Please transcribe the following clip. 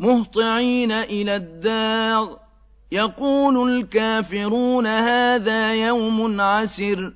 مهطعين إلى الداغ يقول الكافرون هذا يوم عسر